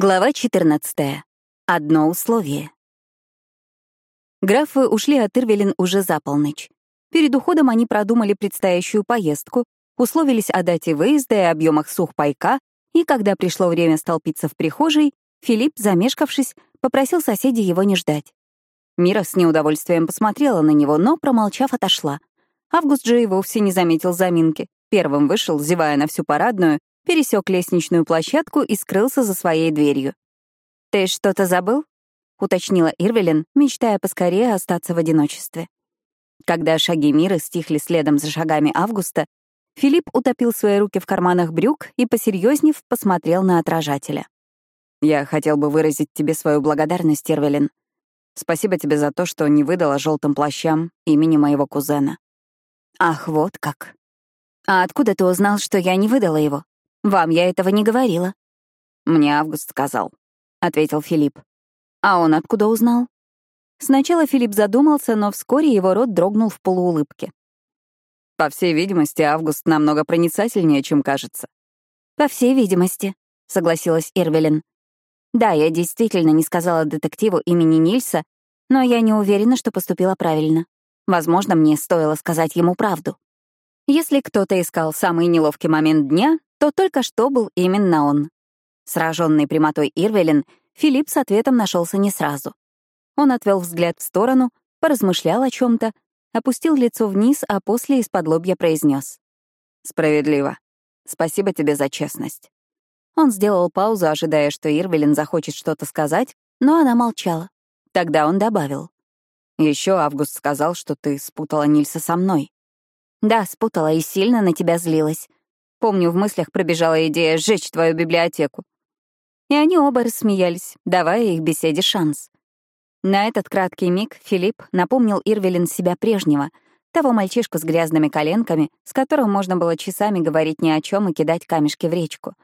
Глава 14. Одно условие. Графы ушли от Ирвелин уже за полночь. Перед уходом они продумали предстоящую поездку, условились о дате выезда и объемах сухпайка, и когда пришло время столпиться в прихожей, Филипп, замешкавшись, попросил соседей его не ждать. Мира с неудовольствием посмотрела на него, но, промолчав, отошла. Август же и вовсе не заметил заминки. Первым вышел, зевая на всю парадную, пересек лестничную площадку и скрылся за своей дверью. «Ты что-то забыл?» — уточнила Ирвелин, мечтая поскорее остаться в одиночестве. Когда шаги Мира стихли следом за шагами Августа, Филипп утопил свои руки в карманах брюк и, посерьезнев, посмотрел на отражателя. «Я хотел бы выразить тебе свою благодарность, Ирвелин. Спасибо тебе за то, что не выдала желтым плащам имени моего кузена». «Ах, вот как. А откуда ты узнал, что я не выдала его?» Вам я этого не говорила. Мне Август сказал, ответил Филипп. А он откуда узнал? Сначала Филипп задумался, но вскоре его рот дрогнул в полуулыбке. По всей видимости, Август намного проницательнее, чем кажется. По всей видимости, согласилась Ирвелин. Да, я действительно не сказала детективу имени Нильса, но я не уверена, что поступила правильно. Возможно, мне стоило сказать ему правду. Если кто-то искал самый неловкий момент дня, то только что был именно он. Сраженный прямотой Ирвелин, Филипп с ответом нашелся не сразу. Он отвел взгляд в сторону, поразмышлял о чем-то, опустил лицо вниз, а после из-под лобья произнес: «Справедливо. Спасибо тебе за честность». Он сделал паузу, ожидая, что Ирвелин захочет что-то сказать, но она молчала. Тогда он добавил. Еще Август сказал, что ты спутала Нильса со мной». «Да, спутала и сильно на тебя злилась. Помню, в мыслях пробежала идея сжечь твою библиотеку. И они оба рассмеялись, давая их беседе шанс. На этот краткий миг Филипп напомнил Ирвелин себя прежнего, того мальчишку с грязными коленками, с которым можно было часами говорить ни о чем и кидать камешки в речку.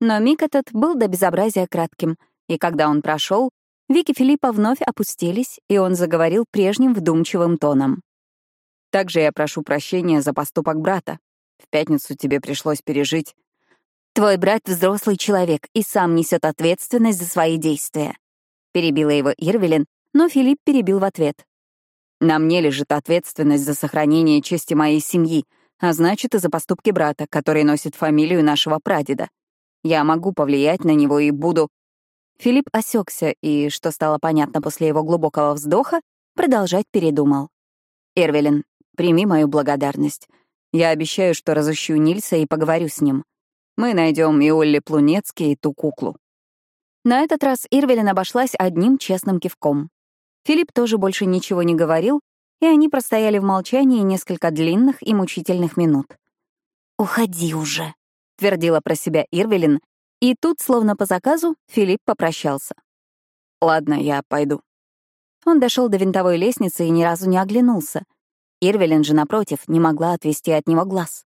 Но миг этот был до безобразия кратким, и когда он прошел, веки Филиппа вновь опустились, и он заговорил прежним вдумчивым тоном. «Также я прошу прощения за поступок брата. В пятницу тебе пришлось пережить. Твой брат — взрослый человек и сам несет ответственность за свои действия. Перебила его Ирвелин, но Филипп перебил в ответ. На мне лежит ответственность за сохранение чести моей семьи, а значит и за поступки брата, который носит фамилию нашего прадеда. Я могу повлиять на него и буду... Филипп осекся и, что стало понятно после его глубокого вздоха, продолжать передумал. «Эрвелин, прими мою благодарность. Я обещаю, что разыщу Нильса и поговорю с ним. Мы найдем и Олли Плунецкий, и ту куклу». На этот раз Ирвелин обошлась одним честным кивком. Филипп тоже больше ничего не говорил, и они простояли в молчании несколько длинных и мучительных минут. «Уходи уже», — твердила про себя Ирвелин, и тут, словно по заказу, Филипп попрощался. «Ладно, я пойду». Он дошел до винтовой лестницы и ни разу не оглянулся — Ирвелин же, напротив, не могла отвести от него глаз.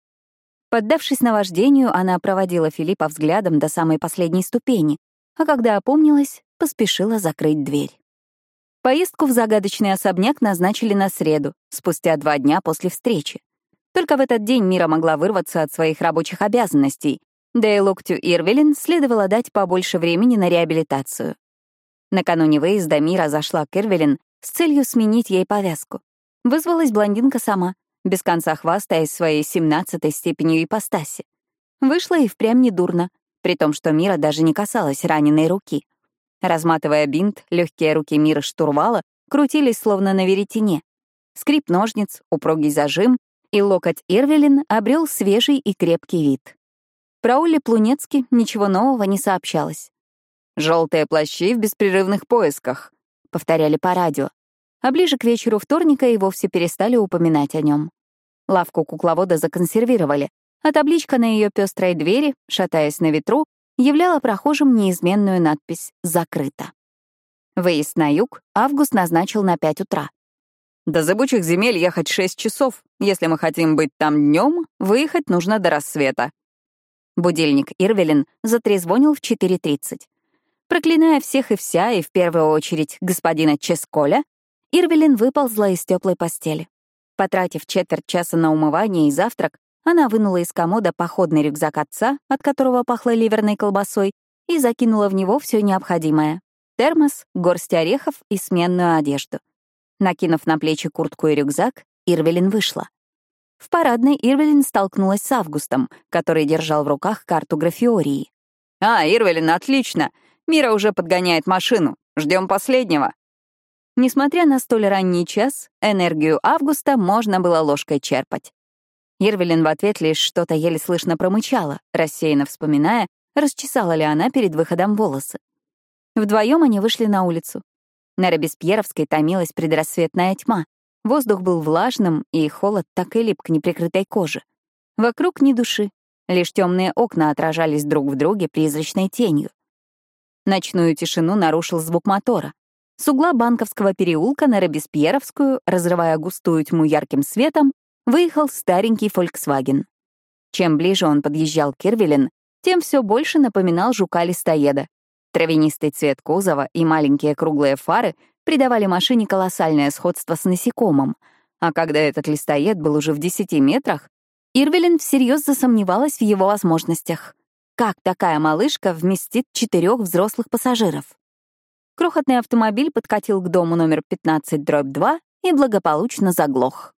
Поддавшись наваждению, она проводила Филиппа взглядом до самой последней ступени, а когда опомнилась, поспешила закрыть дверь. Поездку в загадочный особняк назначили на среду, спустя два дня после встречи. Только в этот день Мира могла вырваться от своих рабочих обязанностей, да и локтю Ирвелин следовало дать побольше времени на реабилитацию. Накануне выезда Мира зашла к Ирвелин с целью сменить ей повязку. Вызвалась блондинка сама, без конца хвастаясь своей семнадцатой степенью ипостаси. Вышла и впрямь недурно, при том, что Мира даже не касалась раненой руки. Разматывая бинт, легкие руки Мира штурвала крутились словно на веретене. Скрип ножниц, упругий зажим, и локоть Ирвелин обрел свежий и крепкий вид. Про Олли Плунецки ничего нового не сообщалось. «Желтые плащи в беспрерывных поисках», — повторяли по радио, а ближе к вечеру вторника и вовсе перестали упоминать о нем. Лавку кукловода законсервировали, а табличка на ее пестрой двери, шатаясь на ветру, являла прохожим неизменную надпись «Закрыто». Выезд на юг Август назначил на 5 утра. До зыбучих земель ехать 6 часов. Если мы хотим быть там днем, выехать нужно до рассвета. Будильник Ирвелин затрезвонил в 4.30. Проклиная всех и вся, и в первую очередь господина Ческоля, Ирвелин выползла из теплой постели. Потратив четверть часа на умывание и завтрак, она вынула из комода походный рюкзак отца, от которого пахло ливерной колбасой, и закинула в него все необходимое — термос, горсть орехов и сменную одежду. Накинув на плечи куртку и рюкзак, Ирвелин вышла. В парадной Ирвелин столкнулась с Августом, который держал в руках карту графиории. «А, Ирвелин, отлично! Мира уже подгоняет машину. Ждем последнего». Несмотря на столь ранний час, энергию Августа можно было ложкой черпать. Ирвелин в ответ лишь что-то еле слышно промычала, рассеянно вспоминая, расчесала ли она перед выходом волосы. Вдвоем они вышли на улицу. На Робеспьеровской томилась предрассветная тьма. Воздух был влажным, и холод так и лип к неприкрытой коже. Вокруг ни души, лишь темные окна отражались друг в друге призрачной тенью. Ночную тишину нарушил звук мотора. С угла Банковского переулка на Робеспьеровскую, разрывая густую тьму ярким светом, выехал старенький Volkswagen. Чем ближе он подъезжал к Ирвелин, тем все больше напоминал жука-листоеда. Травянистый цвет кузова и маленькие круглые фары придавали машине колоссальное сходство с насекомым, а когда этот листоед был уже в 10 метрах, Ирвелин всерьез засомневалась в его возможностях. Как такая малышка вместит четырех взрослых пассажиров? Крохотный автомобиль подкатил к дому номер 15 дробь 2 и благополучно заглох.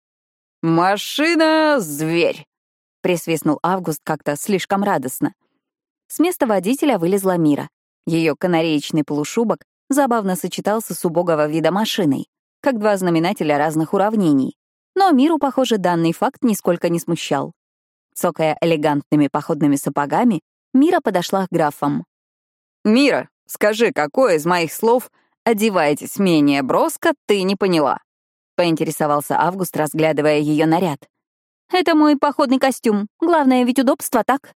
«Машина — зверь!» — присвистнул Август как-то слишком радостно. С места водителя вылезла Мира. Ее канареечный полушубок забавно сочетался с убогого вида машиной, как два знаменателя разных уравнений. Но Миру, похоже, данный факт нисколько не смущал. Цокая элегантными походными сапогами, Мира подошла к графам. «Мира, скажи, какое из моих слов «одевайтесь менее броско» ты не поняла?» — поинтересовался Август, разглядывая ее наряд. «Это мой походный костюм. Главное ведь удобство, так?»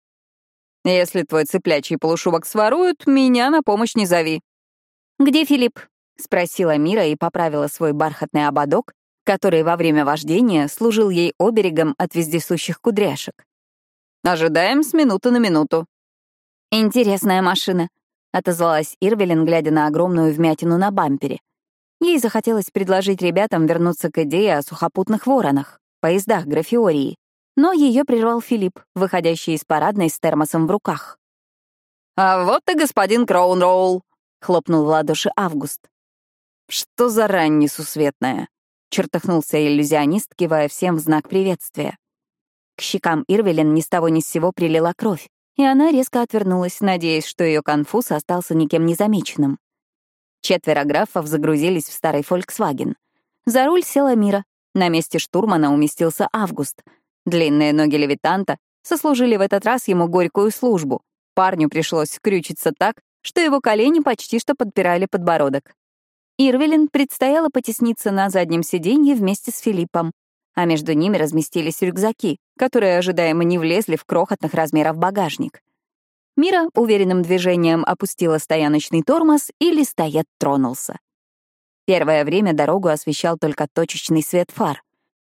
Если твой цыплячий полушубок своруют, меня на помощь не зови». «Где Филипп?» — спросила Мира и поправила свой бархатный ободок, который во время вождения служил ей оберегом от вездесущих кудряшек. «Ожидаем с минуты на минуту». «Интересная машина», — отозвалась Ирвелин, глядя на огромную вмятину на бампере. Ей захотелось предложить ребятам вернуться к идее о сухопутных воронах, поездах графиории. Но ее прервал Филипп, выходящий из парадной с термосом в руках. «А вот и господин Кроунроул!» — хлопнул в ладоши Август. «Что за рань несусветная?» — чертыхнулся иллюзионист, кивая всем в знак приветствия. К щекам Ирвелин ни с того ни с сего прилила кровь, и она резко отвернулась, надеясь, что ее конфуз остался никем не замеченным. Четверо графов загрузились в старый «Фольксваген». За руль села Мира. На месте штурмана уместился Август — Длинные ноги левитанта сослужили в этот раз ему горькую службу. Парню пришлось скрючиться так, что его колени почти что подпирали подбородок. Ирвелин предстояло потесниться на заднем сиденье вместе с Филиппом, а между ними разместились рюкзаки, которые ожидаемо не влезли в крохотных размеров багажник. Мира уверенным движением опустила стояночный тормоз, и листоед тронулся. Первое время дорогу освещал только точечный свет фар.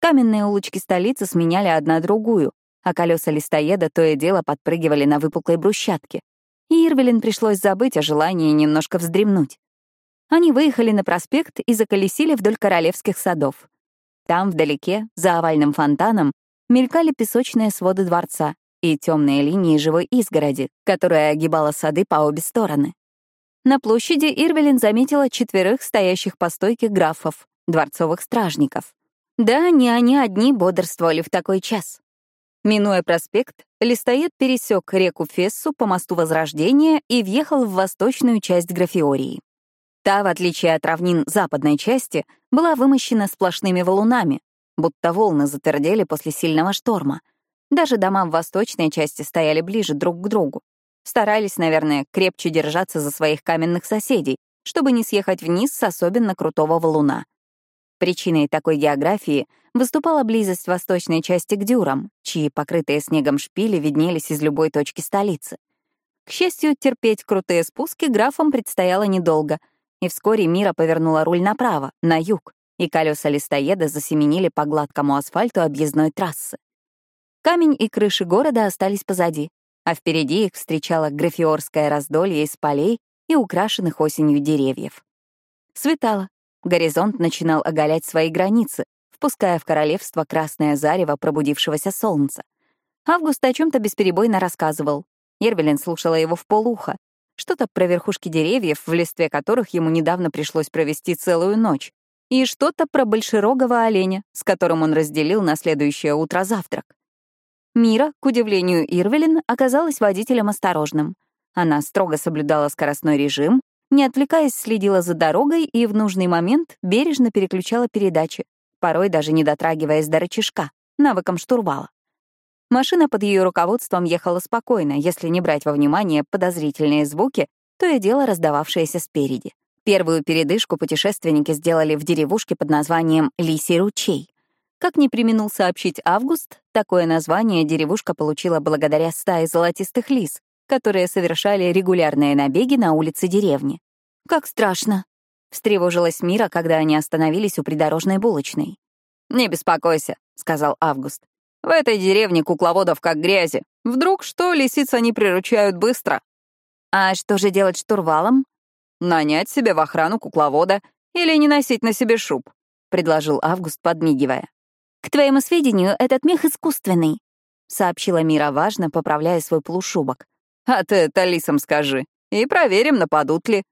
Каменные улочки столицы сменяли одна другую, а колеса листоеда то и дело подпрыгивали на выпуклой брусчатке. И Ирвелин пришлось забыть о желании немножко вздремнуть. Они выехали на проспект и заколесили вдоль королевских садов. Там, вдалеке, за овальным фонтаном, мелькали песочные своды дворца и темные линии живой изгороди, которая огибала сады по обе стороны. На площади Ирвелин заметила четверых стоящих по стойке графов, дворцовых стражников. Да, не они одни бодрствовали в такой час. Минуя проспект, листоед пересек реку Фессу по мосту Возрождения и въехал в восточную часть Графиории. Та, в отличие от равнин западной части, была вымощена сплошными валунами, будто волны затвердели после сильного шторма. Даже дома в восточной части стояли ближе друг к другу. Старались, наверное, крепче держаться за своих каменных соседей, чтобы не съехать вниз с особенно крутого валуна. Причиной такой географии выступала близость восточной части к дюрам, чьи покрытые снегом шпили виднелись из любой точки столицы. К счастью, терпеть крутые спуски графам предстояло недолго, и вскоре Мира повернула руль направо, на юг, и колеса листоеда засеменили по гладкому асфальту объездной трассы. Камень и крыши города остались позади, а впереди их встречало графиорское раздолье из полей и украшенных осенью деревьев. Светало, Горизонт начинал оголять свои границы, впуская в королевство красное зарево пробудившегося солнца. Август о чем то бесперебойно рассказывал. Ервелин слушала его в полуха. Что-то про верхушки деревьев, в листве которых ему недавно пришлось провести целую ночь, и что-то про большерогого оленя, с которым он разделил на следующее утро завтрак. Мира, к удивлению Ирвелин, оказалась водителем осторожным. Она строго соблюдала скоростной режим, не отвлекаясь, следила за дорогой и в нужный момент бережно переключала передачи, порой даже не дотрагиваясь до рычажка, навыком штурвала. Машина под ее руководством ехала спокойно, если не брать во внимание подозрительные звуки, то и дело раздававшиеся спереди. Первую передышку путешественники сделали в деревушке под названием Лисий ручей. Как не применул сообщить Август, такое название деревушка получила благодаря стае золотистых лис, которые совершали регулярные набеги на улице деревни. «Как страшно!» — встревожилась Мира, когда они остановились у придорожной булочной. «Не беспокойся», — сказал Август. «В этой деревне кукловодов как грязи. Вдруг что, лисиц они приручают быстро». «А что же делать штурвалом?» «Нанять себе в охрану кукловода или не носить на себе шуб», — предложил Август, подмигивая. «К твоему сведению, этот мех искусственный», — сообщила Мира важно, поправляя свой полушубок. А ты это лисам скажи. И проверим, нападут ли.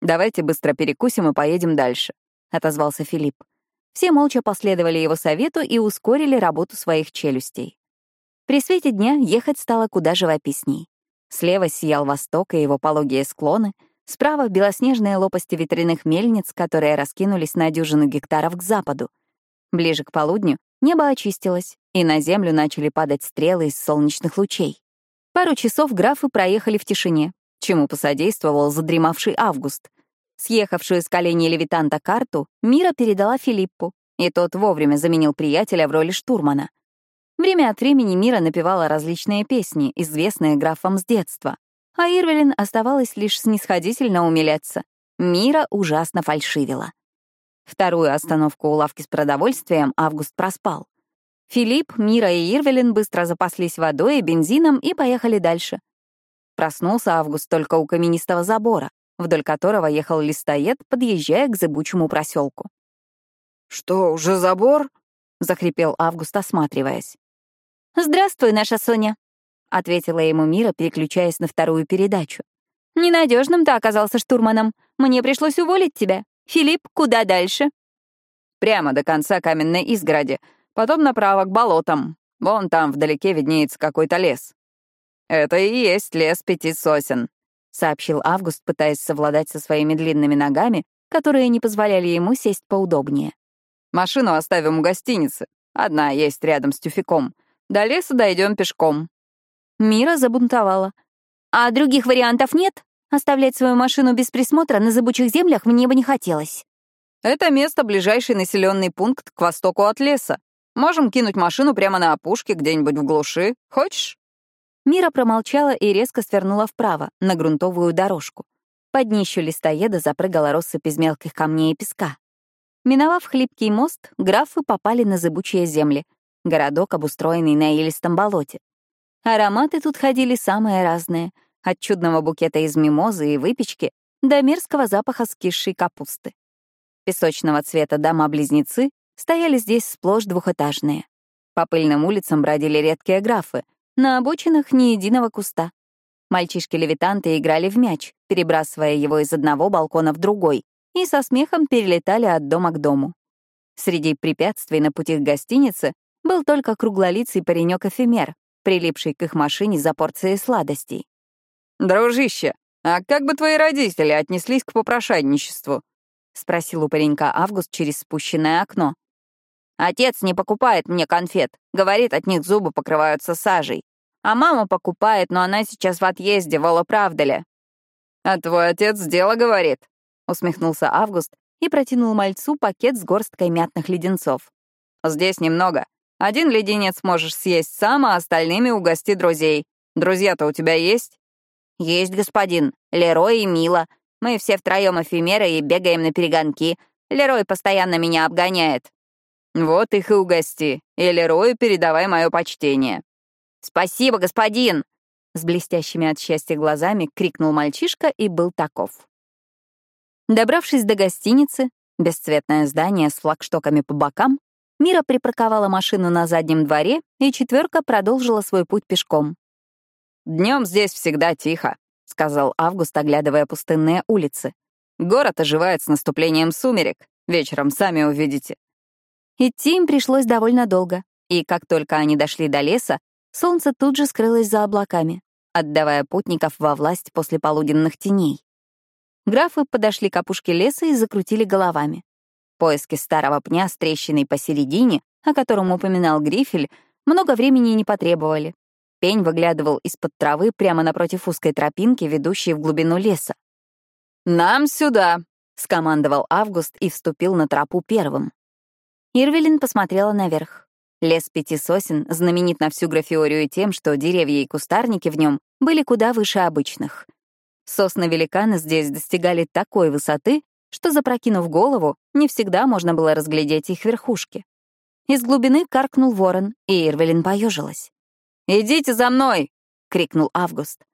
Давайте быстро перекусим и поедем дальше», — отозвался Филипп. Все молча последовали его совету и ускорили работу своих челюстей. При свете дня ехать стало куда живописней. Слева сиял восток и его пологие склоны, справа — белоснежные лопасти ветряных мельниц, которые раскинулись на дюжину гектаров к западу. Ближе к полудню небо очистилось, и на землю начали падать стрелы из солнечных лучей. Пару часов графы проехали в тишине, чему посодействовал задремавший Август. Съехавшую с коленей левитанта карту Мира передала Филиппу, и тот вовремя заменил приятеля в роли штурмана. Время от времени Мира напевала различные песни, известные графам с детства, а Ирвелин оставалась лишь снисходительно умиляться. Мира ужасно фальшивила. Вторую остановку у лавки с продовольствием Август проспал. Филипп, Мира и Ирвелин быстро запаслись водой и бензином и поехали дальше. Проснулся Август только у каменистого забора, вдоль которого ехал листоед, подъезжая к зыбучему проселку. «Что, уже забор?» — захрипел Август, осматриваясь. «Здравствуй, наша Соня», — ответила ему Мира, переключаясь на вторую передачу. «Ненадежным ты оказался штурманом. Мне пришлось уволить тебя. Филипп, куда дальше?» «Прямо до конца каменной изгороди. Потом направо к болотам. Вон там вдалеке виднеется какой-то лес. Это и есть лес пяти сосен, сообщил Август, пытаясь совладать со своими длинными ногами, которые не позволяли ему сесть поудобнее. Машину оставим у гостиницы. Одна есть рядом с тюфяком. До леса дойдем пешком. Мира забунтовала. А других вариантов нет? Оставлять свою машину без присмотра на зыбучих землях мне бы не хотелось. Это место — ближайший населенный пункт к востоку от леса. Можем кинуть машину прямо на опушке, где-нибудь в глуши. Хочешь?» Мира промолчала и резко свернула вправо, на грунтовую дорожку. Под днищу листоеда запрыгала россыпь из мелких камней и песка. Миновав хлипкий мост, графы попали на зыбучие земли, городок, обустроенный на илистом болоте. Ароматы тут ходили самые разные, от чудного букета из мимозы и выпечки до мерзкого запаха скисшей капусты. Песочного цвета дома-близнецы стояли здесь сплошь двухэтажные. По пыльным улицам бродили редкие графы, на обочинах ни единого куста. Мальчишки-левитанты играли в мяч, перебрасывая его из одного балкона в другой, и со смехом перелетали от дома к дому. Среди препятствий на пути к гостинице был только круглолицый паренек-эфемер, прилипший к их машине за порцией сладостей. «Дружище, а как бы твои родители отнеслись к попрошайничеству?» — спросил у паренька Август через спущенное окно. Отец не покупает мне конфет. Говорит, от них зубы покрываются сажей. А мама покупает, но она сейчас в отъезде, Вола, правда ли? «А твой отец дело говорит», — усмехнулся Август и протянул мальцу пакет с горсткой мятных леденцов. «Здесь немного. Один леденец можешь съесть сам, а остальными угости друзей. Друзья-то у тебя есть?» «Есть, господин. Лерой и Мила. Мы все втроем эфемеры и бегаем на перегонки. Лерой постоянно меня обгоняет. «Вот их и угости. И Лерою передавай мое почтение». «Спасибо, господин!» С блестящими от счастья глазами крикнул мальчишка и был таков. Добравшись до гостиницы, бесцветное здание с флагштоками по бокам, Мира припарковала машину на заднем дворе, и четверка продолжила свой путь пешком. Днем здесь всегда тихо», — сказал Август, оглядывая пустынные улицы. «Город оживает с наступлением сумерек. Вечером сами увидите». Идти им пришлось довольно долго, и как только они дошли до леса, солнце тут же скрылось за облаками, отдавая путников во власть после полуденных теней. Графы подошли к опушке леса и закрутили головами. Поиски старого пня с трещиной посередине, о котором упоминал Грифель, много времени не потребовали. Пень выглядывал из-под травы прямо напротив узкой тропинки, ведущей в глубину леса. «Нам сюда!» — скомандовал Август и вступил на тропу первым. Ирвелин посмотрела наверх. Лес пяти сосен знаменит на всю графиорию тем, что деревья и кустарники в нем были куда выше обычных. Сосны-великаны здесь достигали такой высоты, что, запрокинув голову, не всегда можно было разглядеть их верхушки. Из глубины каркнул ворон, и Ирвелин поежилась. «Идите за мной!» — крикнул Август.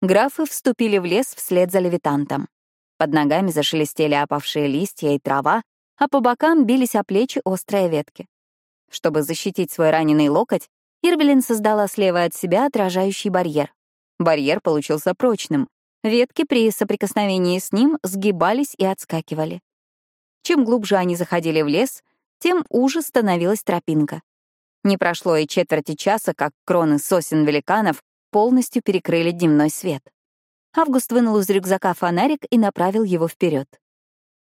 Графы вступили в лес вслед за левитантом. Под ногами зашелестели опавшие листья и трава, а по бокам бились о плечи острые ветки. Чтобы защитить свой раненый локоть, Ирвелин создала слева от себя отражающий барьер. Барьер получился прочным, Ветки при соприкосновении с ним сгибались и отскакивали. Чем глубже они заходили в лес, тем уже становилась тропинка. Не прошло и четверти часа, как кроны сосен великанов полностью перекрыли дневной свет. Август вынул из рюкзака фонарик и направил его вперед.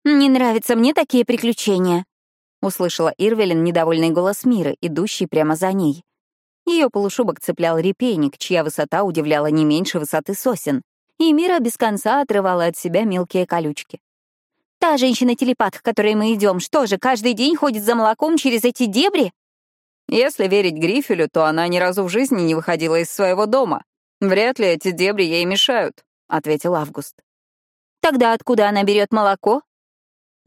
«Не нравятся мне такие приключения», — услышала Ирвелин недовольный голос Миры, идущий прямо за ней. Ее полушубок цеплял репейник, чья высота удивляла не меньше высоты сосен и Мира без конца отрывала от себя мелкие колючки. «Та женщина-телепат, к которой мы идем, что же, каждый день ходит за молоком через эти дебри?» Если верить Грифелю, то она ни разу в жизни не выходила из своего дома. Вряд ли эти дебри ей мешают, — ответил Август. Тогда откуда она берет молоко?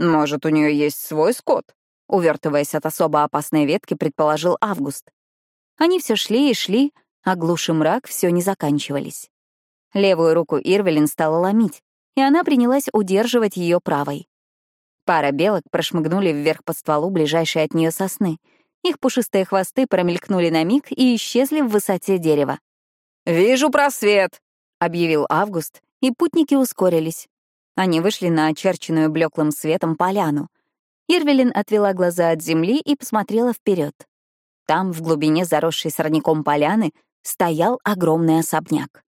Может, у нее есть свой скот? Увертываясь от особо опасной ветки, предположил Август. Они все шли и шли, а глуши мрак все не заканчивались. Левую руку Ирвелин стала ломить, и она принялась удерживать ее правой. Пара белок прошмыгнули вверх по стволу ближайшей от нее сосны. Их пушистые хвосты промелькнули на миг и исчезли в высоте дерева. «Вижу просвет!» — объявил Август, и путники ускорились. Они вышли на очерченную блеклым светом поляну. Ирвелин отвела глаза от земли и посмотрела вперед. Там, в глубине заросшей сорняком поляны, стоял огромный особняк.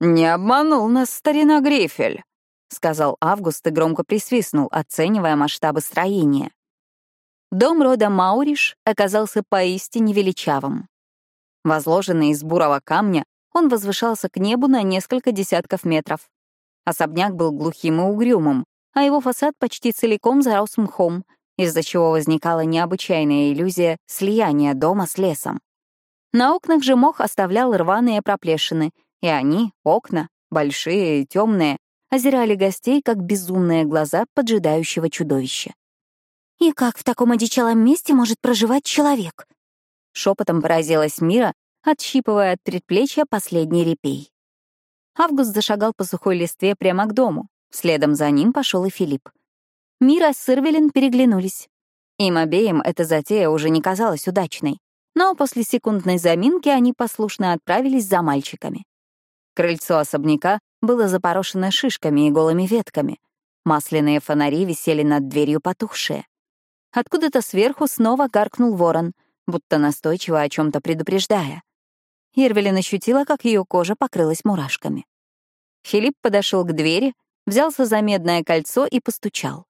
«Не обманул нас старина Грифель», — сказал Август и громко присвистнул, оценивая масштабы строения. Дом рода Мауриш оказался поистине величавым. Возложенный из бурого камня, он возвышался к небу на несколько десятков метров. Особняк был глухим и угрюмым, а его фасад почти целиком зарос мхом, из-за чего возникала необычайная иллюзия слияния дома с лесом. На окнах же мох оставлял рваные проплешины — и они, окна, большие и темные, озирали гостей, как безумные глаза поджидающего чудовища. «И как в таком одичалом месте может проживать человек?» Шепотом поразилась Мира, отщипывая от предплечья последний репей. Август зашагал по сухой листве прямо к дому. Следом за ним пошел и Филипп. Мира с Ирвелин переглянулись. Им обеим эта затея уже не казалась удачной, но после секундной заминки они послушно отправились за мальчиками. Крыльцо особняка было запорошено шишками и голыми ветками. Масляные фонари висели над дверью потухшие. Откуда-то сверху снова гаркнул ворон, будто настойчиво о чем то предупреждая. Ирвелин ощутила, как ее кожа покрылась мурашками. Филипп подошел к двери, взялся за медное кольцо и постучал.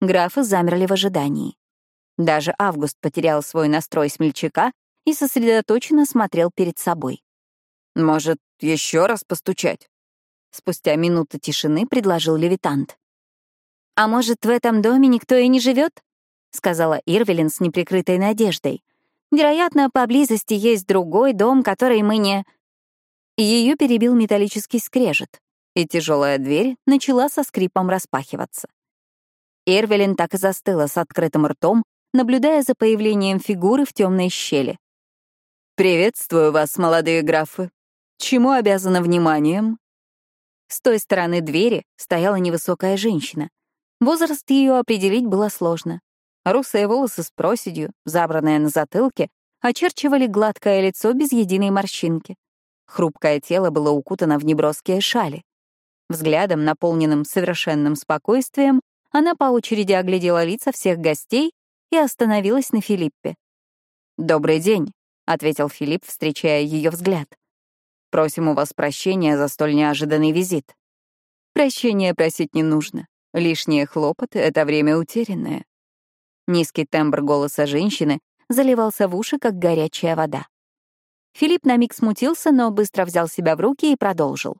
Графы замерли в ожидании. Даже Август потерял свой настрой смельчака и сосредоточенно смотрел перед собой. «Может, еще раз постучать?» Спустя минуту тишины предложил левитант. «А может, в этом доме никто и не живет? сказала Ирвелин с неприкрытой надеждой. «Вероятно, поблизости есть другой дом, который мы не...» Ее перебил металлический скрежет, и тяжелая дверь начала со скрипом распахиваться. Ирвелин так и застыла с открытым ртом, наблюдая за появлением фигуры в темной щели. «Приветствую вас, молодые графы», Чему обязана вниманием? С той стороны двери стояла невысокая женщина. Возраст ее определить было сложно. Русые волосы с проседью, забранные на затылке, очерчивали гладкое лицо без единой морщинки. Хрупкое тело было укутано в неброские шали. Взглядом, наполненным совершенным спокойствием, она по очереди оглядела лица всех гостей и остановилась на Филиппе. «Добрый день», — ответил Филипп, встречая ее взгляд. «Просим у вас прощения за столь неожиданный визит». «Прощения просить не нужно. Лишние хлопоты — это время утерянное». Низкий тембр голоса женщины заливался в уши, как горячая вода. Филипп на миг смутился, но быстро взял себя в руки и продолжил.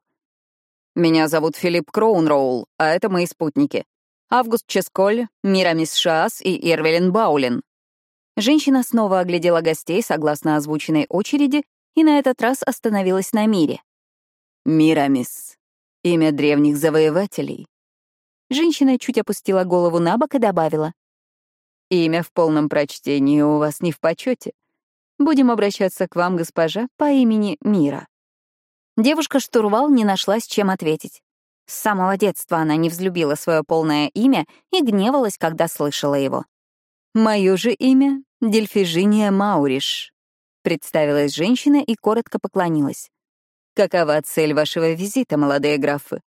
«Меня зовут Филипп Кроунроул, а это мои спутники. Август Ческоль, Мирамис Шаас и Ирвелин Баулин. Женщина снова оглядела гостей согласно озвученной очереди и на этот раз остановилась на мире. «Мирамис. Имя древних завоевателей». Женщина чуть опустила голову на бок и добавила. «Имя в полном прочтении у вас не в почете. Будем обращаться к вам, госпожа, по имени Мира». Девушка-штурвал не нашлась, чем ответить. С самого детства она не взлюбила свое полное имя и гневалась, когда слышала его. «Мое же имя — Дельфижиния Мауриш», — представилась женщина и коротко поклонилась. «Какова цель вашего визита, молодые графы?»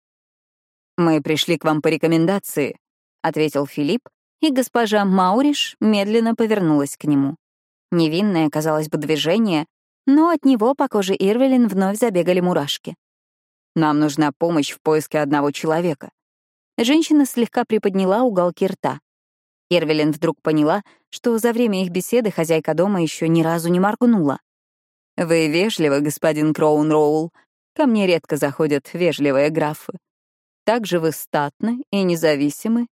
«Мы пришли к вам по рекомендации», — ответил Филипп, и госпожа Мауриш медленно повернулась к нему. Невинное, казалось бы, движение, но от него по коже Ирвелин вновь забегали мурашки. Нам нужна помощь в поиске одного человека. Женщина слегка приподняла уголки рта. Ирвелин вдруг поняла, что за время их беседы хозяйка дома еще ни разу не моргнула. «Вы вежливы, господин Кроун-Роул. Ко мне редко заходят вежливые графы. Также вы статны и независимы,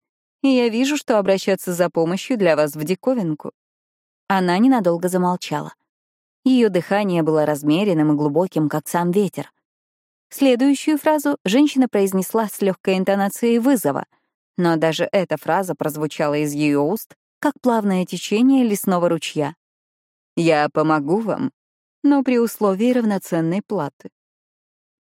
и я вижу, что обращаться за помощью для вас в диковинку». Она ненадолго замолчала. Ее дыхание было размеренным и глубоким, как сам ветер. Следующую фразу женщина произнесла с легкой интонацией вызова, но даже эта фраза прозвучала из ее уст, как плавное течение лесного ручья. «Я помогу вам, но при условии равноценной платы».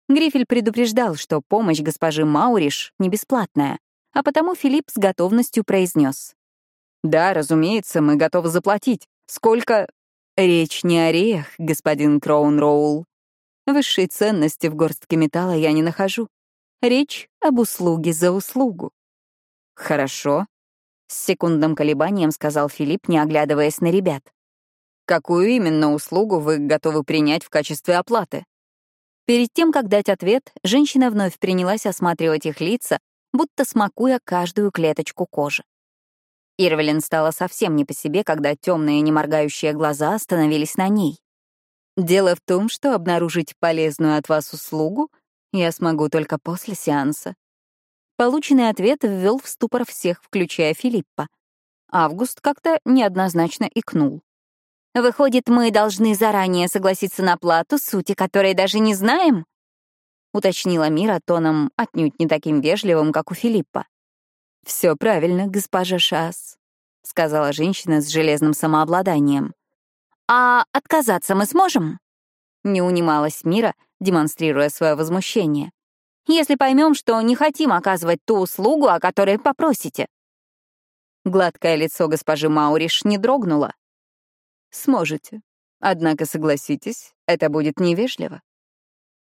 Грифель предупреждал, что помощь госпожи Мауриш не бесплатная, а потому Филипп с готовностью произнес. «Да, разумеется, мы готовы заплатить. Сколько...» «Речь не о реях, господин Кроунроул», Высшей ценности в горстке металла я не нахожу. Речь об услуге за услугу. Хорошо. С секундным колебанием сказал Филипп, не оглядываясь на ребят. Какую именно услугу вы готовы принять в качестве оплаты? Перед тем, как дать ответ, женщина вновь принялась осматривать их лица, будто смакуя каждую клеточку кожи. Ирвелин стала совсем не по себе, когда темные неморгающие глаза остановились на ней. Дело в том, что обнаружить полезную от вас услугу я смогу только после сеанса. Полученный ответ ввел в ступор всех, включая Филиппа. Август как-то неоднозначно икнул. «Выходит, мы должны заранее согласиться на плату, сути которой даже не знаем?» — уточнила Мира тоном отнюдь не таким вежливым, как у Филиппа. «Все правильно, госпожа Шас», — сказала женщина с железным самообладанием. «А отказаться мы сможем?» Не унималась Мира, демонстрируя свое возмущение. «Если поймем, что не хотим оказывать ту услугу, о которой попросите». Гладкое лицо госпожи Мауриш не дрогнуло. «Сможете. Однако, согласитесь, это будет невежливо».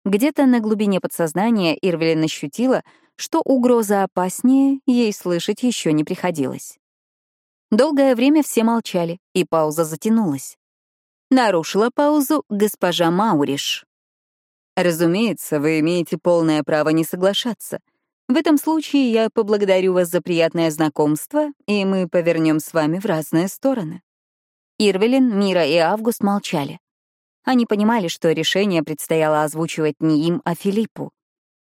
Где-то на глубине подсознания Ирвелин ощутила, что угроза опаснее ей слышать еще не приходилось. Долгое время все молчали, и пауза затянулась. Нарушила паузу госпожа Мауриш. Разумеется, вы имеете полное право не соглашаться. В этом случае я поблагодарю вас за приятное знакомство, и мы повернем с вами в разные стороны. Ирвелин, Мира и Август молчали. Они понимали, что решение предстояло озвучивать не им, а Филиппу.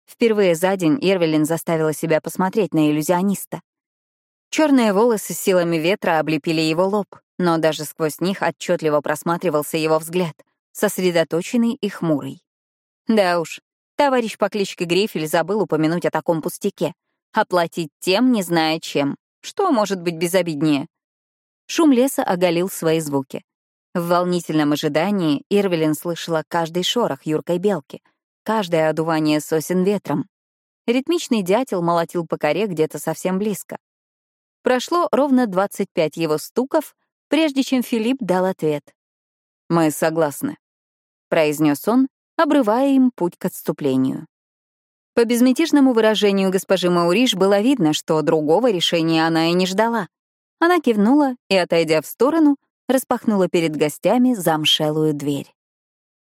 Впервые за день Ирвелин заставила себя посмотреть на иллюзиониста. Черные волосы с силами ветра облепили его лоб но даже сквозь них отчетливо просматривался его взгляд, сосредоточенный и хмурый. Да уж, товарищ по кличке Грифель забыл упомянуть о таком пустяке. Оплатить тем, не зная чем. Что может быть безобиднее? Шум леса оголил свои звуки. В волнительном ожидании Ирвелин слышала каждый шорох юркой белки, каждое одувание сосен ветром. Ритмичный дятел молотил по коре где-то совсем близко. Прошло ровно 25 его стуков, прежде чем Филипп дал ответ. «Мы согласны», — произнес он обрывая им путь к отступлению. По безмятежному выражению госпожи Мауриш было видно, что другого решения она и не ждала. Она кивнула и, отойдя в сторону, распахнула перед гостями замшелую дверь.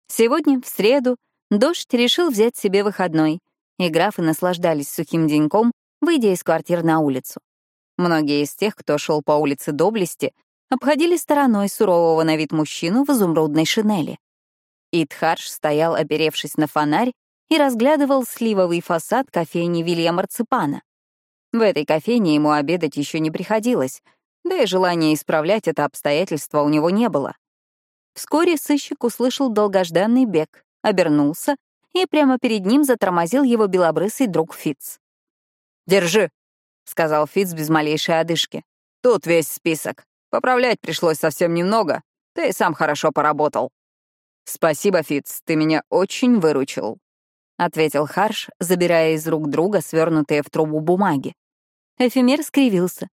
Сегодня, в среду, дождь решил взять себе выходной, и графы наслаждались сухим деньком, выйдя из квартир на улицу. Многие из тех, кто шел по улице Доблести, обходили стороной сурового на вид мужчину в изумрудной шинели. Итхарш стоял, оперевшись на фонарь, и разглядывал сливовый фасад кофейни Вилья Марципана. В этой кофейне ему обедать еще не приходилось, да и желания исправлять это обстоятельство у него не было. Вскоре сыщик услышал долгожданный бег, обернулся, и прямо перед ним затормозил его белобрысый друг Фиц. «Держи», — сказал Фиц без малейшей одышки. «Тут весь список. Поправлять пришлось совсем немного. Ты сам хорошо поработал». «Спасибо, Фиц, ты меня очень выручил», — ответил Харш, забирая из рук друга свернутые в трубу бумаги. Эфемер скривился.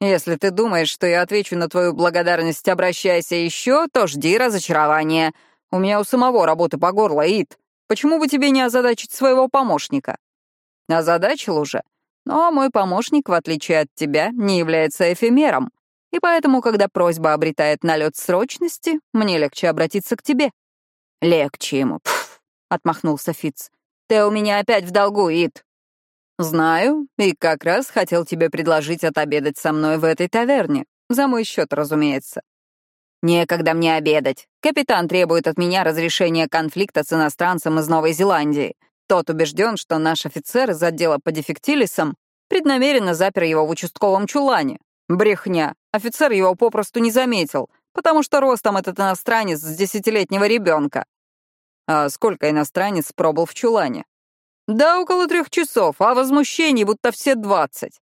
«Если ты думаешь, что я отвечу на твою благодарность, обращайся еще, то жди разочарования. У меня у самого работы по горло, Ит. Почему бы тебе не озадачить своего помощника?» «Озадачил уже. Но мой помощник, в отличие от тебя, не является эфемером. И поэтому, когда просьба обретает налет срочности, мне легче обратиться к тебе». «Легче ему, пф», — отмахнулся Фиц. «Ты у меня опять в долгу, Ит». «Знаю, и как раз хотел тебе предложить отобедать со мной в этой таверне. За мой счет, разумеется». «Некогда мне обедать. Капитан требует от меня разрешения конфликта с иностранцем из Новой Зеландии. Тот убежден, что наш офицер из отдела по дефектилисам преднамеренно запер его в участковом чулане. Брехня. Офицер его попросту не заметил, потому что ростом этот иностранец с десятилетнего ребенка. А сколько иностранец пробыл в чулане? Да, около трех часов, а возмущений будто все двадцать.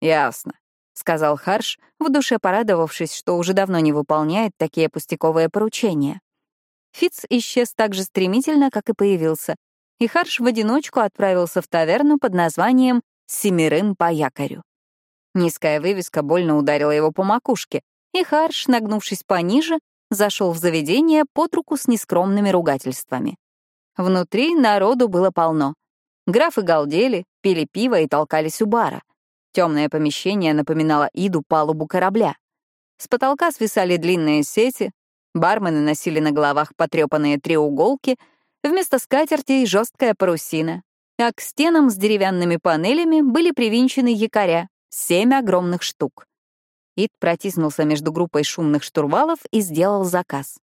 Ясно, — сказал Харш, в душе порадовавшись, что уже давно не выполняет такие пустяковые поручения. Фиц исчез так же стремительно, как и появился, и Харш в одиночку отправился в таверну под названием «Семерым по якорю». Низкая вывеска больно ударила его по макушке, и Харш, нагнувшись пониже, зашел в заведение под руку с нескромными ругательствами. Внутри народу было полно. Графы галдели, пили пиво и толкались у бара. Темное помещение напоминало Иду палубу корабля. С потолка свисали длинные сети, бармены носили на головах потрепанные треуголки, вместо скатертей — жесткая парусина, а к стенам с деревянными панелями были привинчены якоря, Семь огромных штук. Ид протиснулся между группой шумных штурвалов и сделал заказ.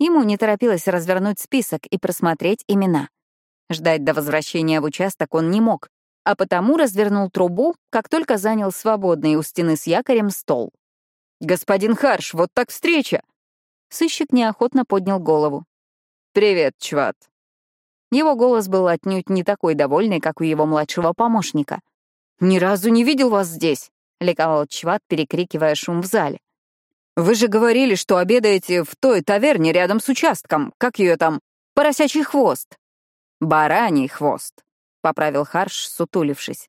Ему не торопилось развернуть список и просмотреть имена. Ждать до возвращения в участок он не мог, а потому развернул трубу, как только занял свободный у стены с якорем стол. «Господин Харш, вот так встреча!» Сыщик неохотно поднял голову. «Привет, чват». Его голос был отнюдь не такой довольный, как у его младшего помощника — «Ни разу не видел вас здесь», — ликовал Чват, перекрикивая шум в зале. «Вы же говорили, что обедаете в той таверне рядом с участком. Как ее там? Поросячий хвост». «Бараний хвост», — поправил Харш, сутулившись.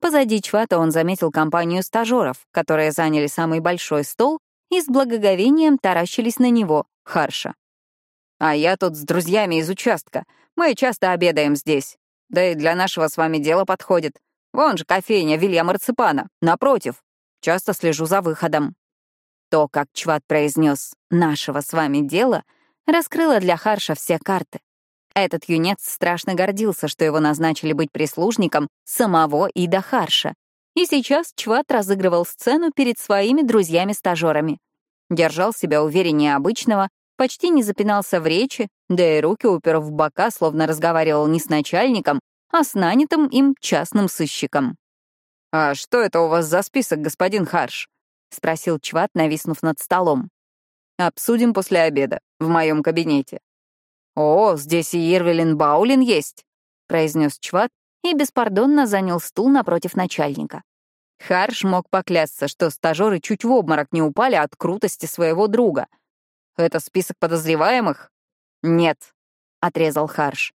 Позади Чвата он заметил компанию стажеров, которые заняли самый большой стол и с благоговением таращились на него, Харша. «А я тут с друзьями из участка. Мы часто обедаем здесь. Да и для нашего с вами дела подходит. Вон же кофейня Вилья Марципана, напротив. Часто слежу за выходом». То, как Чват произнес «нашего с вами дела», раскрыло для Харша все карты. Этот юнец страшно гордился, что его назначили быть прислужником самого Ида Харша. И сейчас Чват разыгрывал сцену перед своими друзьями-стажерами. Держал себя увереннее обычного, почти не запинался в речи, да и руки упер в бока, словно разговаривал не с начальником, а с нанятым им частным сыщиком. «А что это у вас за список, господин Харш?» — спросил Чват, нависнув над столом. «Обсудим после обеда, в моем кабинете». «О, здесь и Ирвелин Баулин есть», — произнес Чват и беспардонно занял стул напротив начальника. Харш мог поклясться, что стажеры чуть в обморок не упали от крутости своего друга. «Это список подозреваемых?» «Нет», — отрезал Харш.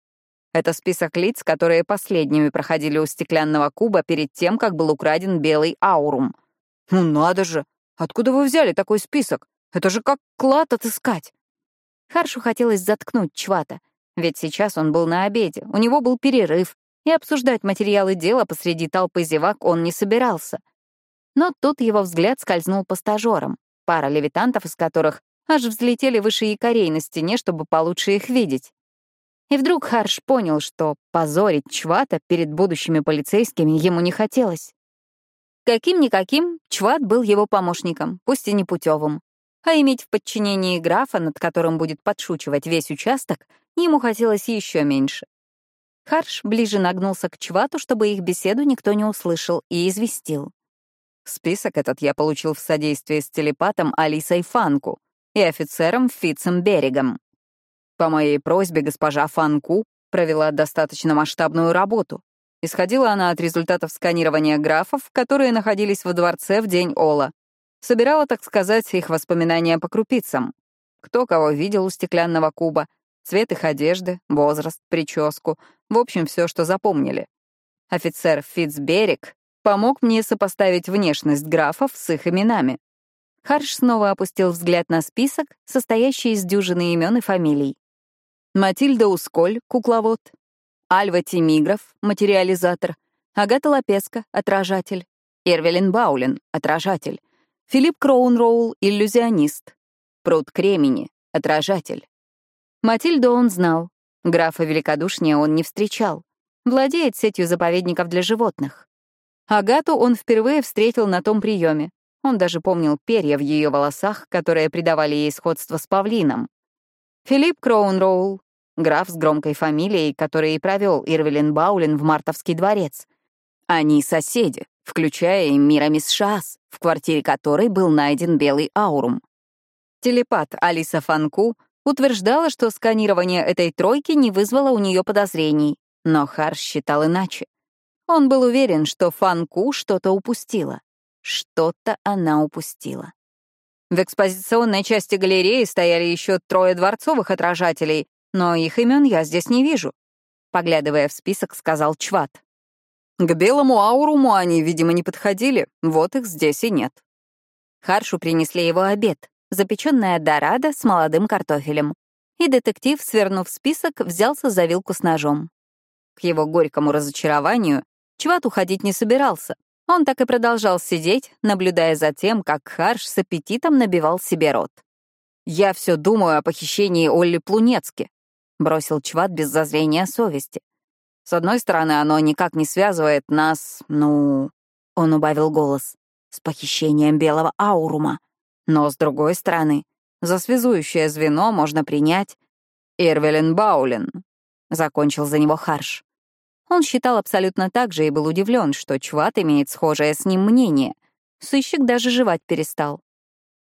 Это список лиц, которые последними проходили у стеклянного куба перед тем, как был украден белый аурум. Ну надо же! Откуда вы взяли такой список? Это же как клад отыскать. Харшу хотелось заткнуть Чвата. Ведь сейчас он был на обеде, у него был перерыв, и обсуждать материалы дела посреди толпы зевак он не собирался. Но тут его взгляд скользнул по стажерам, пара левитантов из которых аж взлетели выше якорей на стене, чтобы получше их видеть. И вдруг Харш понял, что позорить Чвата перед будущими полицейскими ему не хотелось. Каким-никаким, Чват был его помощником, пусть и не путевым. А иметь в подчинении графа, над которым будет подшучивать весь участок, ему хотелось еще меньше. Харш ближе нагнулся к Чвату, чтобы их беседу никто не услышал, и известил. Список этот я получил в содействии с телепатом Алисой Фанку и офицером Фитцем Берегом. По моей просьбе госпожа Фанку провела достаточно масштабную работу. Исходила она от результатов сканирования графов, которые находились во дворце в день Ола. Собирала, так сказать, их воспоминания по крупицам. Кто кого видел у стеклянного куба, цвет их одежды, возраст, прическу, в общем, все, что запомнили. Офицер Фитцберик помог мне сопоставить внешность графов с их именами. Харш снова опустил взгляд на список, состоящий из дюжины имен и фамилий. Матильда Усколь, кукловод. Альва Тимигров, материализатор. Агата Лапеска, отражатель. Эрвелин Баулин, отражатель. Филипп Кроунроул, иллюзионист. Пруд Кремени, отражатель. Матильду он знал. Графа великодушнее он не встречал. Владеет сетью заповедников для животных. Агату он впервые встретил на том приеме. Он даже помнил перья в ее волосах, которые придавали ей сходство с павлином. Филипп Кроунроул, граф с громкой фамилией, который и провел Ирвелин Баулин в Мартовский дворец. Они соседи, включая и Мирамис Шаас, в квартире которой был найден белый аурум. Телепат Алиса Фанку утверждала, что сканирование этой тройки не вызвало у нее подозрений, но Харш считал иначе. Он был уверен, что Фанку что-то упустила. Что-то она упустила. В экспозиционной части галереи стояли еще трое дворцовых отражателей, но их имен я здесь не вижу. Поглядывая в список, сказал Чват. К белому ауруму они, видимо, не подходили, вот их здесь и нет. Харшу принесли его обед, запеченная дорада с молодым картофелем. И детектив, свернув список, взялся за вилку с ножом. К его горькому разочарованию Чват уходить не собирался. Он так и продолжал сидеть, наблюдая за тем, как Харш с аппетитом набивал себе рот. «Я все думаю о похищении Олли Плунецки», — бросил Чват без зазрения совести. «С одной стороны, оно никак не связывает нас, ну...» — он убавил голос. «С похищением белого аурума. Но, с другой стороны, за связующее звено можно принять Ирвелин Баулин», — закончил за него Харш. Он считал абсолютно так же и был удивлен, что Чват имеет схожее с ним мнение. Сыщик даже жевать перестал.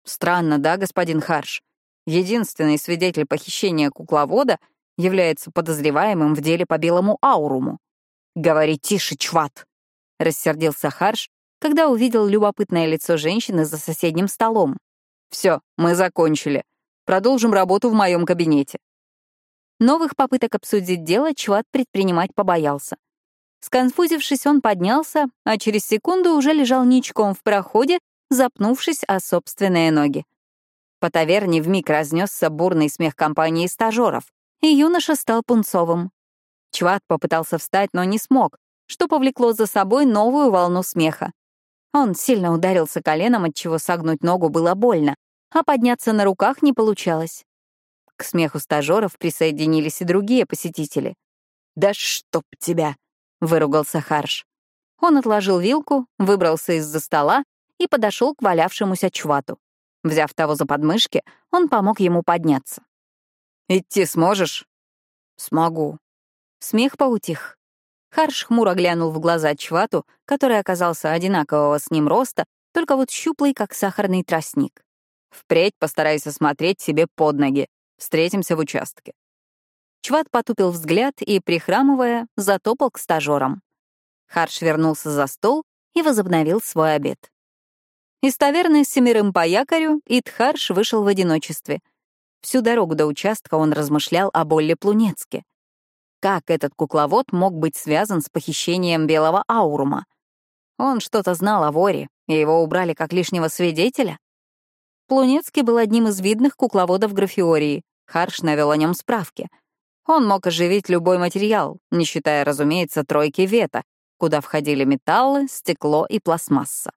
«Странно, да, господин Харш? Единственный свидетель похищения кукловода — является подозреваемым в деле по белому ауруму. «Говори тише, чват!» — рассердился Харш, когда увидел любопытное лицо женщины за соседним столом. «Все, мы закончили. Продолжим работу в моем кабинете». Новых попыток обсудить дело Чват предпринимать побоялся. Сконфузившись, он поднялся, а через секунду уже лежал ничком в проходе, запнувшись о собственные ноги. По таверне вмиг разнесся бурный смех компании стажеров и юноша стал пунцовым. Чват попытался встать, но не смог, что повлекло за собой новую волну смеха. Он сильно ударился коленом, отчего согнуть ногу было больно, а подняться на руках не получалось. К смеху стажеров присоединились и другие посетители. «Да чтоб тебя!» — выругался Харш. Он отложил вилку, выбрался из-за стола и подошел к валявшемуся чвату. Взяв того за подмышки, он помог ему подняться. «Идти сможешь?» «Смогу». Смех поутих. Харш хмуро глянул в глаза Чвату, который оказался одинакового с ним роста, только вот щуплый, как сахарный тростник. «Впредь постарайся смотреть себе под ноги. Встретимся в участке». Чват потупил взгляд и, прихрамывая, затопал к стажерам. Харш вернулся за стол и возобновил свой обед. Из таверны с семерым по якорю Итхарш вышел в одиночестве — Всю дорогу до участка он размышлял о Болле Плунецке. Как этот кукловод мог быть связан с похищением белого аурума? Он что-то знал о воре, и его убрали как лишнего свидетеля? Плунецкий был одним из видных кукловодов Графиории. Харш навел о нем справки. Он мог оживить любой материал, не считая, разумеется, тройки вета, куда входили металлы, стекло и пластмасса.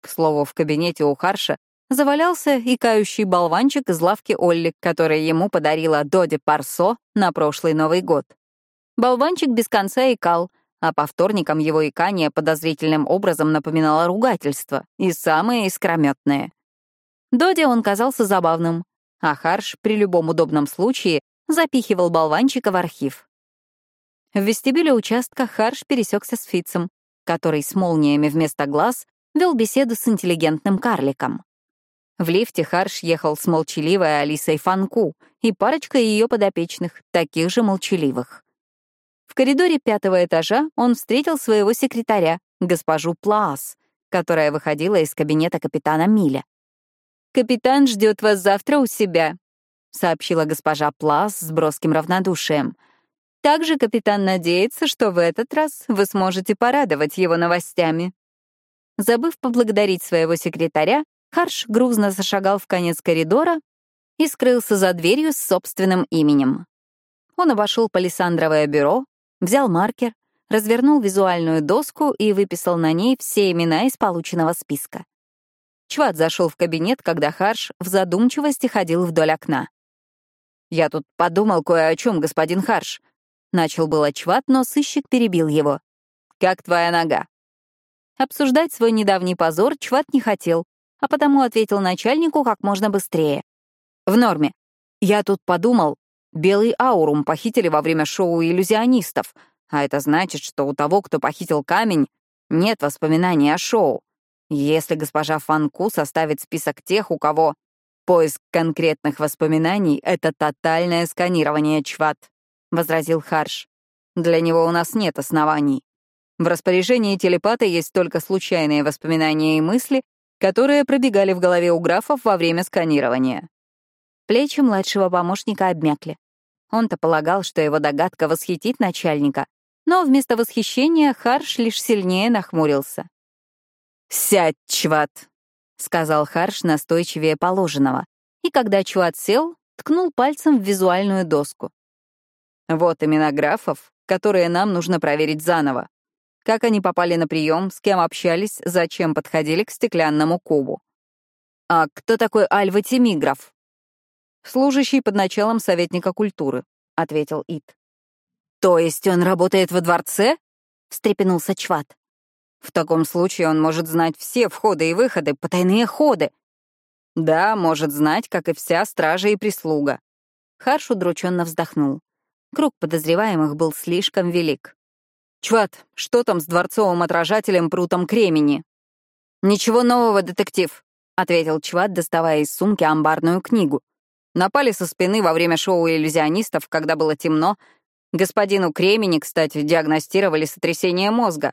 К слову, в кабинете у Харша завалялся икающий болванчик из лавки Олли, который ему подарила Доди Парсо на прошлый Новый год. Болванчик без конца икал, а по вторникам его икание подозрительным образом напоминало ругательство, и самые искрометные. Доди он казался забавным, а Харш при любом удобном случае запихивал болванчика в архив. В вестибюле участка Харш пересекся с Фитцем, который с молниями вместо глаз вел беседу с интеллигентным карликом. В лифте Харш ехал с молчаливой Алисой Фанку и парочкой ее подопечных, таких же молчаливых. В коридоре пятого этажа он встретил своего секретаря, госпожу Плаас, которая выходила из кабинета капитана Миля. «Капитан ждет вас завтра у себя», — сообщила госпожа Плаас с броским равнодушием. «Также капитан надеется, что в этот раз вы сможете порадовать его новостями». Забыв поблагодарить своего секретаря, Харш грузно зашагал в конец коридора и скрылся за дверью с собственным именем. Он обошел палисандровое бюро, взял маркер, развернул визуальную доску и выписал на ней все имена из полученного списка. Чват зашел в кабинет, когда Харш в задумчивости ходил вдоль окна. «Я тут подумал кое о чем, господин Харш». Начал было Чват, но сыщик перебил его. «Как твоя нога?» Обсуждать свой недавний позор Чват не хотел, а потому ответил начальнику как можно быстрее. «В норме. Я тут подумал, белый аурум похитили во время шоу иллюзионистов, а это значит, что у того, кто похитил камень, нет воспоминаний о шоу. Если госпожа Фанку составит список тех, у кого поиск конкретных воспоминаний — это тотальное сканирование чват», — возразил Харш. «Для него у нас нет оснований. В распоряжении телепата есть только случайные воспоминания и мысли, которые пробегали в голове у графов во время сканирования. Плечи младшего помощника обмякли. Он-то полагал, что его догадка восхитит начальника, но вместо восхищения Харш лишь сильнее нахмурился. «Сядь, Чват!» — сказал Харш настойчивее положенного, и когда Чват сел, ткнул пальцем в визуальную доску. «Вот имена графов, которые нам нужно проверить заново. Как они попали на прием, с кем общались, зачем подходили к стеклянному кубу. А кто такой Альва Тимигров? Служащий под началом советника культуры, ответил Ит. То есть он работает во дворце? встрепенулся Чват. В таком случае он может знать все входы и выходы, потайные ходы. Да, может знать, как и вся стража и прислуга. Харш удрученно вздохнул. Круг подозреваемых был слишком велик. «Чват, что там с дворцовым отражателем прутом кремени?» «Ничего нового, детектив», — ответил Чват, доставая из сумки амбарную книгу. Напали со спины во время шоу иллюзионистов, когда было темно. Господину Кремени, кстати, диагностировали сотрясение мозга.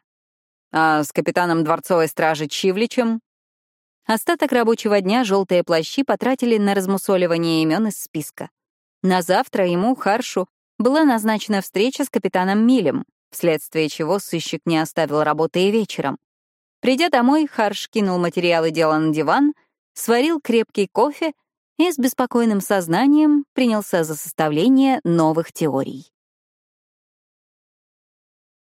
А с капитаном дворцовой стражи Чивличем Остаток рабочего дня желтые плащи потратили на размусоливание имен из списка. На завтра ему, Харшу, была назначена встреча с капитаном Милем, вследствие чего сыщик не оставил работы и вечером. Придя домой, Харш кинул материалы дела на диван, сварил крепкий кофе и с беспокойным сознанием принялся за составление новых теорий.